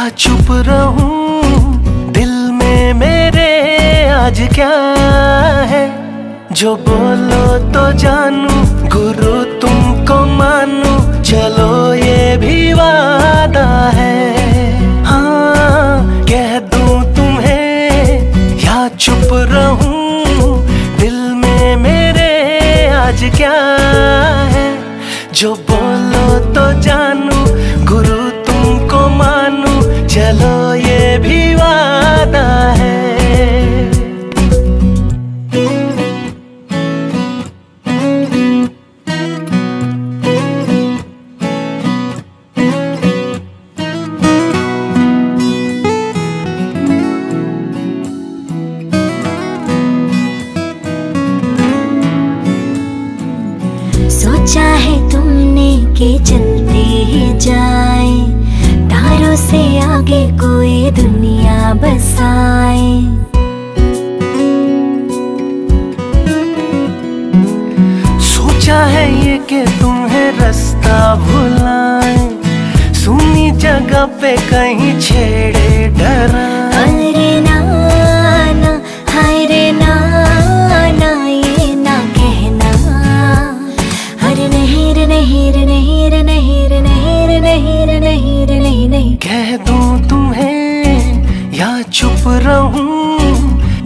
या चुप रहूँ, दिल में मेरे आज क्या है? जो बोलो तो जानू, गुरु तुमको मानू, चलो ये भी वादा है। हाँ कह दूँ तुम्हें, या चुप रहूँ, दिल में मेरे आज क्या है? जो बोलो तो जानू चलो ये भी वादा है। सोचा है तुमने के चलते ही जाए। तारों से आगे कोई दुनिया बसाए। सोचा है ये कि तुम्हें रास्ता भुलाए। सुनी जगह पे कहीं छेड़े डरा दूँ तुम्हें, या चुप रहूँ?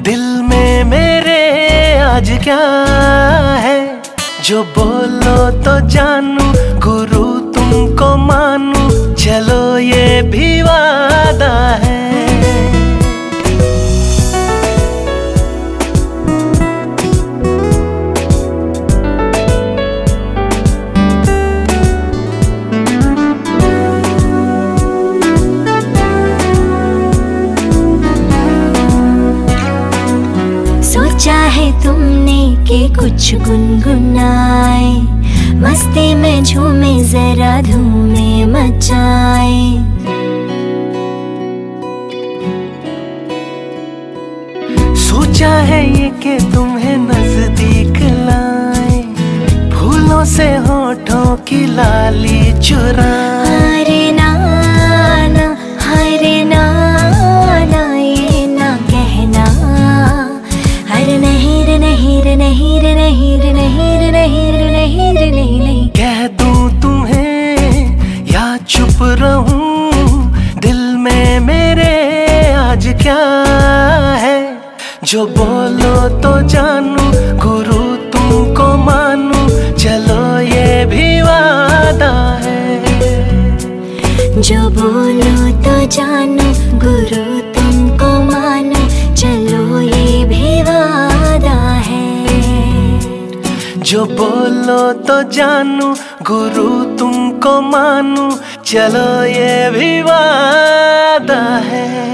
दिल में मेरे आज क्या है? जो बोलो तो जानू, गुरु तुमको मानू। चलो ये भी वादा है। कि कुछ गुनगुनाए। मस्ती में झूमे, जरा धूमे मचाए। सोचा है ये कि तुम्हें नज़दीक लाए। फूलों से होठों की लाली चुराए। क्या है? जो बोलो तो जानू गुरु तुमको मानू चलो ये भी वादा है। जो बोलो तो जानू गुरु तुमको मानो चलो ये भी वादा है। जो बोलो तो जानू गुरु तुमको मानू चलो ये भी वादा है।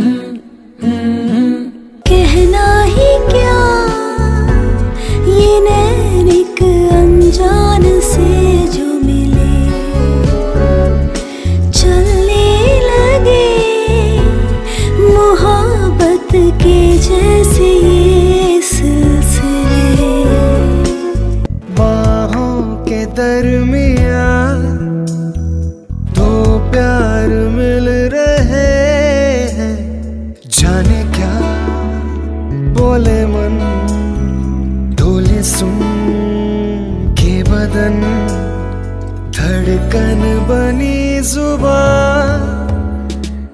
मासूम के बदन धड़कन बनी ज़ुबान।